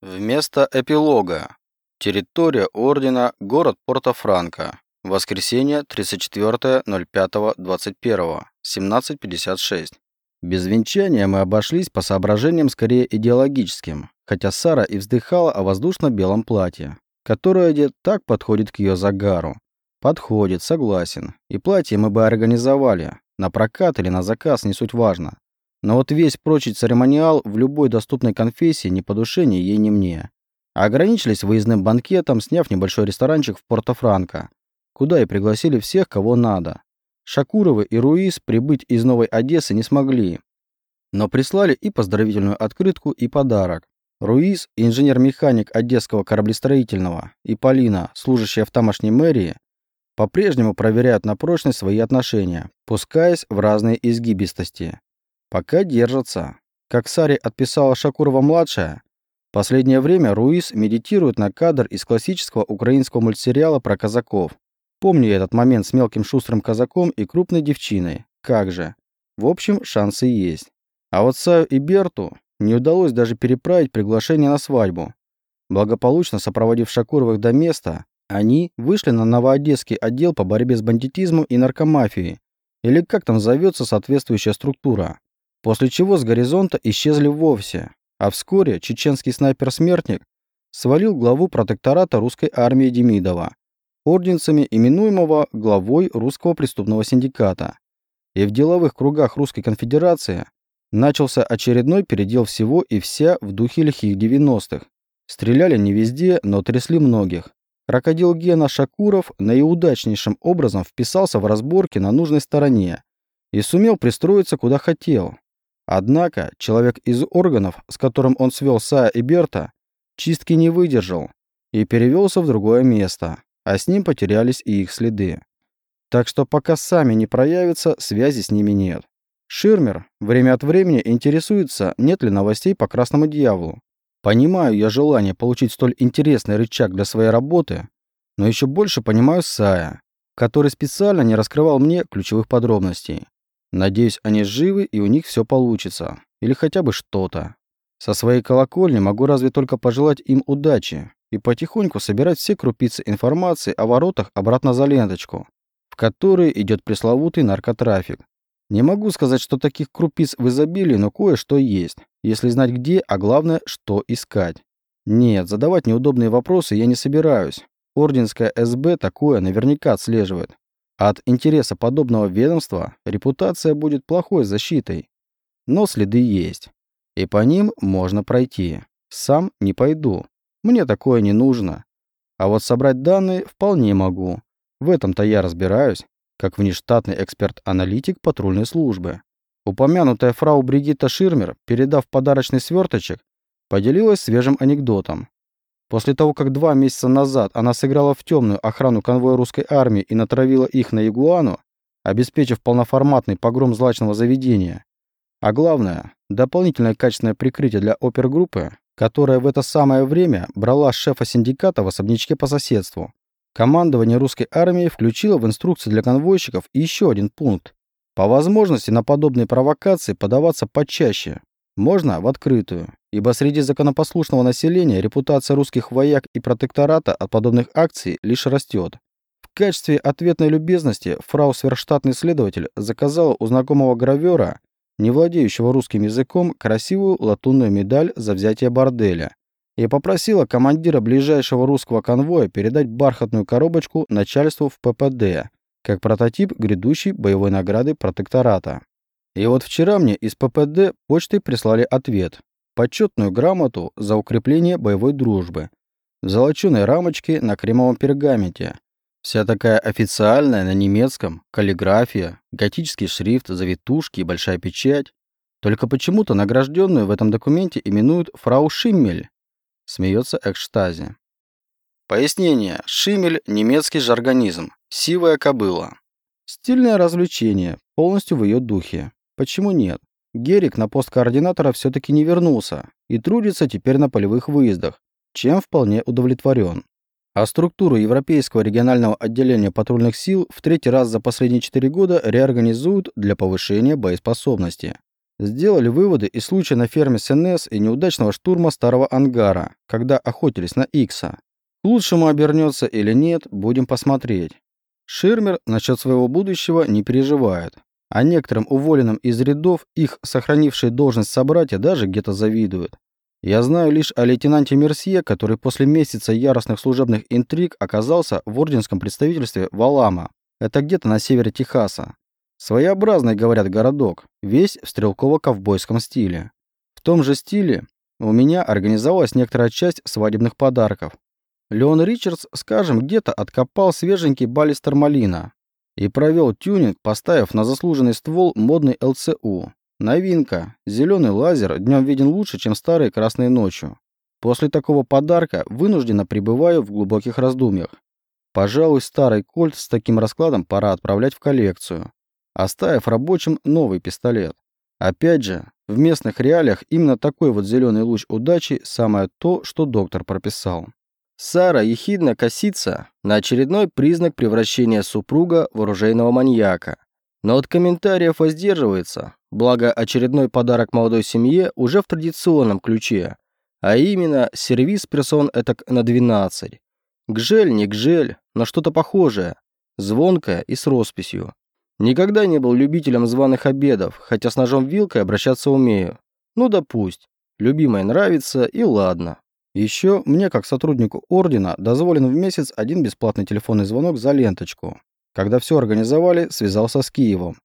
Вместо эпилога. Территория ордена, город Порто-Франко. Воскресенье, 34.05.21. 17.56. Без венчания мы обошлись по соображениям скорее идеологическим, хотя Сара и вздыхала о воздушно-белом платье, которое одет так подходит к ее загару. Подходит, согласен. И платье мы бы организовали, на прокат или на заказ, не суть важно. Но вот весь прочий церемониал в любой доступной конфессии ни по душе ни ей, ни мне. А ограничились выездным банкетом, сняв небольшой ресторанчик в Порто-Франко, куда и пригласили всех, кого надо. Шакуровы и Руис прибыть из Новой Одессы не смогли, но прислали и поздравительную открытку, и подарок. Руис, инженер-механик Одесского кораблестроительного, и Полина, служащая в тамошней мэрии, по-прежнему проверяют на прочность свои отношения, пускаясь в разные изгибистости. Пока держатся. Как Сари отписала Шакурова-младшая, последнее время Руис медитирует на кадр из классического украинского мультсериала про казаков. Помню этот момент с мелким шустрым казаком и крупной девчиной. Как же. В общем, шансы есть. А вот Саю и Берту не удалось даже переправить приглашение на свадьбу. Благополучно сопроводив Шакуровых до места, они вышли на Новоодесский отдел по борьбе с бандитизмом и наркомафией, или как там зовется соответствующая структура. После чего с горизонта исчезли вовсе, а вскоре чеченский снайпер-смертник свалил главу протектората русской армии Демидова, орденцами именуемого главой русского преступного синдиката. И в деловых кругах Русской конфедерации начался очередной передел всего и вся в духе лихих 90-х. Стреляли не везде, но трясли многих. Крокодил Гена Шакуров наиудачнейшим образом вписался в разборки на нужной стороне и сумел пристроиться куда хотел, Однако человек из органов, с которым он свел Сая и Берта, чистки не выдержал и перевелся в другое место, а с ним потерялись и их следы. Так что пока сами не проявятся, связи с ними нет. Ширмер время от времени интересуется, нет ли новостей по Красному Дьяволу. Понимаю я желание получить столь интересный рычаг для своей работы, но еще больше понимаю Сая, который специально не раскрывал мне ключевых подробностей. Надеюсь, они живы и у них все получится. Или хотя бы что-то. Со своей колокольни могу разве только пожелать им удачи и потихоньку собирать все крупицы информации о воротах обратно за ленточку, в которые идет пресловутый наркотрафик. Не могу сказать, что таких крупиц в изобилии, но кое-что есть, если знать где, а главное, что искать. Нет, задавать неудобные вопросы я не собираюсь. Орденская СБ такое наверняка отслеживает. От интереса подобного ведомства репутация будет плохой защитой. Но следы есть. И по ним можно пройти. Сам не пойду. Мне такое не нужно. А вот собрать данные вполне могу. В этом-то я разбираюсь, как внештатный эксперт-аналитик патрульной службы. Упомянутая фрау Бригитта Ширмер, передав подарочный сверточек, поделилась свежим анекдотом. После того, как два месяца назад она сыграла в темную охрану конвоя русской армии и натравила их на Ягуану, обеспечив полноформатный погром злачного заведения, а главное, дополнительное качественное прикрытие для опергруппы, которая в это самое время брала шефа синдиката в особнячке по соседству. Командование русской армии включило в инструкции для конвойщиков еще один пункт. По возможности на подобные провокации подаваться почаще, можно в открытую, ибо среди законопослушного населения репутация русских вояк и протектората от подобных акций лишь растет. В качестве ответной любезности фрау сверхштатный следователь заказала у знакомого гравера, не владеющего русским языком, красивую латунную медаль за взятие борделя и попросила командира ближайшего русского конвоя передать бархатную коробочку начальству в ППД, как прототип грядущей боевой награды протектората. И вот вчера мне из ППД почтой прислали ответ. Почетную грамоту за укрепление боевой дружбы. В золоченой рамочке на кремовом пергаменте. Вся такая официальная на немецком, каллиграфия, готический шрифт, завитушки и большая печать. Только почему-то награжденную в этом документе именуют фрау Шиммель. Смеется Экштази. Пояснение. Шиммель – немецкий жаргонизм. Сивая кобыла. Стильное развлечение, полностью в ее духе. Почему нет? Герик на пост координатора все-таки не вернулся и трудится теперь на полевых выездах, чем вполне удовлетворен. А структуру Европейского регионального отделения патрульных сил в третий раз за последние четыре года реорганизуют для повышения боеспособности. Сделали выводы из случая на ферме СНС и неудачного штурма старого ангара, когда охотились на Икса. К лучшему обернется или нет, будем посмотреть. Ширмер насчет своего будущего не переживает. А некоторым уволенным из рядов их сохранившие должность собратья даже где-то завидуют. Я знаю лишь о лейтенанте Мерсье, который после месяца яростных служебных интриг оказался в орденском представительстве Валама. Это где-то на севере Техаса. Своеобразный, говорят, городок, весь в стрелково-ковбойском стиле. В том же стиле у меня организовалась некоторая часть свадебных подарков. Леон Ричардс, скажем, где-то откопал свеженький баллистер малина и провел тюнинг, поставив на заслуженный ствол модный ЛЦУ. Новинка. Зеленый лазер днем виден лучше, чем старые красные ночью. После такого подарка вынужденно пребываю в глубоких раздумьях. Пожалуй, старый кольт с таким раскладом пора отправлять в коллекцию оставив рабочим новый пистолет. Опять же, в местных реалиях именно такой вот зеленый луч удачи самое то, что доктор прописал. Сара ехидно косится на очередной признак превращения супруга в оружейного маньяка. Но от комментариев воздерживается, благо очередной подарок молодой семье уже в традиционном ключе, а именно сервис персон этак на 12. Гжель не гжель, но что-то похожее, звонкое и с росписью. Никогда не был любителем званых обедов, хотя с ножом-вилкой обращаться умею. Ну да пусть. Любимой нравится и ладно. Еще мне, как сотруднику ордена, дозволен в месяц один бесплатный телефонный звонок за ленточку. Когда все организовали, связался с Киевом.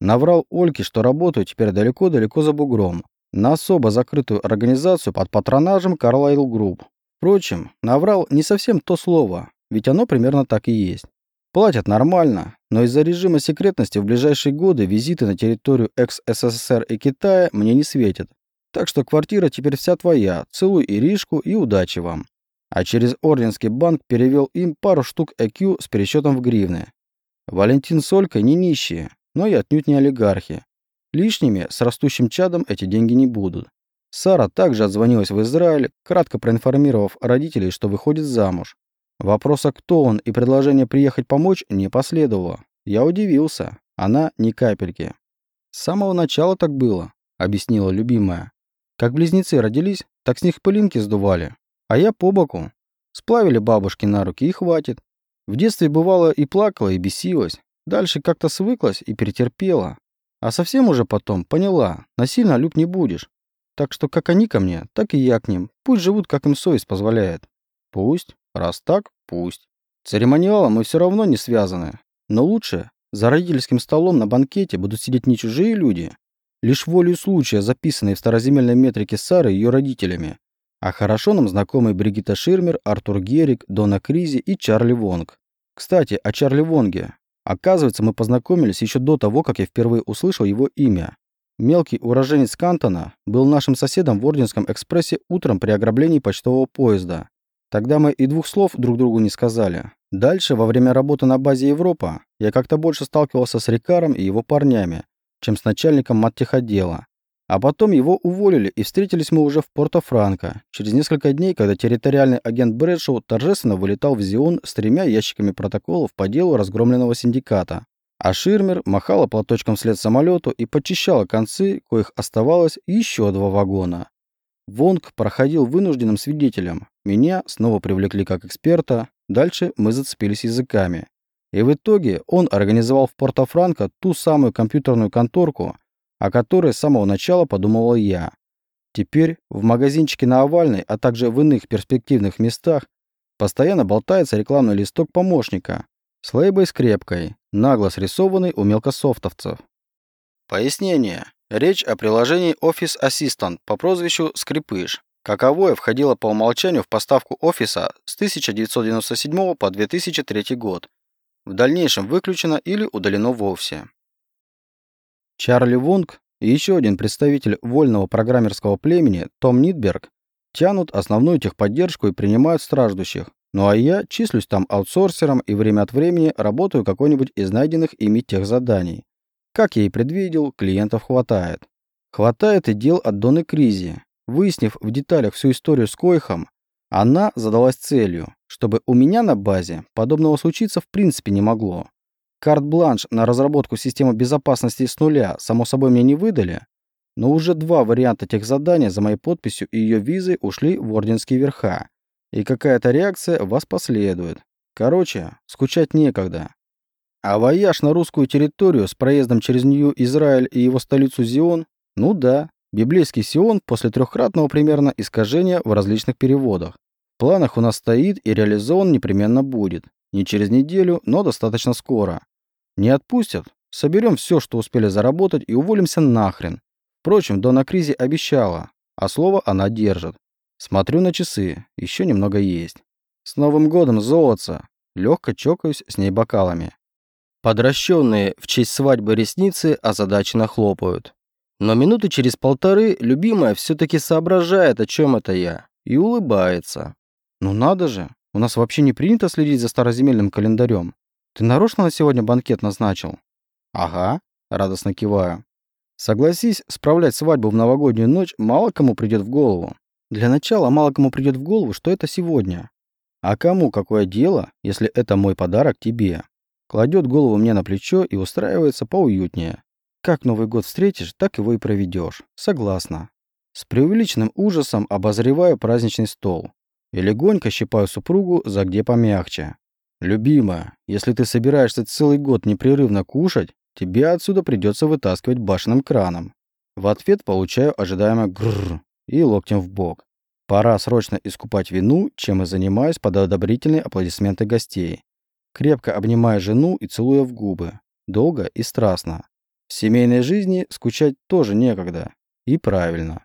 Наврал Ольке, что работаю теперь далеко-далеко за бугром. На особо закрытую организацию под патронажем Carlyle Group. Впрочем, наврал не совсем то слово, ведь оно примерно так и есть. Платят нормально, но из-за режима секретности в ближайшие годы визиты на территорию экс-СССР и Китая мне не светят. Так что квартира теперь вся твоя, целуй Иришку и удачи вам. А через Орденский банк перевел им пару штук ЭКЮ с пересчетом в гривны. Валентин с Олькой не нищие, но и отнюдь не олигархи. Лишними с растущим чадом эти деньги не будут. Сара также отзвонилась в Израиль, кратко проинформировав родителей, что выходит замуж. Вопроса, кто он, и предложение приехать помочь не последовало. Я удивился. Она ни капельки. С самого начала так было, объяснила любимая. Как близнецы родились, так с них пылинки сдували. А я по боку. Сплавили бабушки на руки и хватит. В детстве бывало и плакала, и бесилась. Дальше как-то свыклась и перетерпела. А совсем уже потом поняла, насильно люб не будешь. Так что как они ко мне, так и я к ним. Пусть живут, как им совесть позволяет. Пусть. Раз так, пусть. Церемониалом мы все равно не связаны. Но лучше за родительским столом на банкете будут сидеть не чужие люди, лишь волею случая записанные в староземельной метрике Сары ее родителями, а хорошо нам знакомые Бригитта Ширмер, Артур Герик, Дона Кризи и Чарли Вонг. Кстати, о Чарли Вонге. Оказывается, мы познакомились еще до того, как я впервые услышал его имя. Мелкий уроженец Кантона был нашим соседом в Орденском экспрессе утром при ограблении почтового поезда. Тогда мы и двух слов друг другу не сказали. Дальше, во время работы на базе Европа, я как-то больше сталкивался с Рикаром и его парнями, чем с начальником маттехотдела. А потом его уволили, и встретились мы уже в Порто-Франко, через несколько дней, когда территориальный агент Брэдшоу торжественно вылетал в Зион с тремя ящиками протоколов по делу разгромленного синдиката. А Ширмер махала платочком вслед самолету и подчищала концы, коих оставалось еще два вагона. Вонг проходил вынужденным свидетелем. Меня снова привлекли как эксперта. Дальше мы зацепились языками. И в итоге он организовал в Порто-Франко ту самую компьютерную конторку, о которой с самого начала подумывал я. Теперь в магазинчике на Овальной, а также в иных перспективных местах постоянно болтается рекламный листок помощника с лейбой скрепкой, нагло срисованный у мелкософтовцев. Пояснение. Речь о приложении Office Assistant по прозвищу Скрипыш. Каковое входило по умолчанию в поставку офиса с 1997 по 2003 год. В дальнейшем выключено или удалено вовсе. Чарли Вонг и еще один представитель вольного программерского племени, Том Нитберг, тянут основную техподдержку и принимают страждущих. Ну а я числюсь там аутсорсером и время от времени работаю какой-нибудь из найденных ими тех заданий. Как я и предвидел, клиентов хватает. Хватает и дел от Доны Кризи. Выяснив в деталях всю историю с Койхом, она задалась целью, чтобы у меня на базе подобного случиться в принципе не могло. Карт-бланш на разработку системы безопасности с нуля, само собой, мне не выдали, но уже два варианта тех заданий за моей подписью и ее визой ушли в орденские верха. И какая-то реакция вас последует. Короче, скучать некогда. А вояж на русскую территорию с проездом через Нью-Израиль и его столицу Зион? Ну да, библейский Сион после трехкратного примерно искажения в различных переводах. Планах у нас стоит и реализован непременно будет. Не через неделю, но достаточно скоро. Не отпустят? Соберем все, что успели заработать и уволимся нахрен. Впрочем, Дона Кризи обещала, а слово она держит. Смотрю на часы, еще немного есть. С Новым годом, золотца! Легко чокаюсь с ней бокалами. Подращенные в честь свадьбы ресницы озадаченно хлопают. Но минуты через полторы любимая все-таки соображает, о чем это я, и улыбается. Ну надо же, у нас вообще не принято следить за староземельным календарем. Ты нарочно на сегодня банкет назначил? Ага, радостно киваю. Согласись, справлять свадьбу в новогоднюю ночь мало кому придет в голову. Для начала мало кому придет в голову, что это сегодня. А кому какое дело, если это мой подарок тебе? Кладет голову мне на плечо и устраивается поуютнее. Как Новый год встретишь, так его и проведешь. Согласна. С преувеличенным ужасом обозреваю праздничный стол. И легонько щипаю супругу за где помягче. Любимая, если ты собираешься целый год непрерывно кушать, тебе отсюда придется вытаскивать башенным краном. В ответ получаю ожидаемое грррр и локтем в бок. Пора срочно искупать вину, чем и занимаюсь под одобрительные аплодисменты гостей крепко обнимая жену и целуя в губы. Долго и страстно. В семейной жизни скучать тоже некогда. И правильно.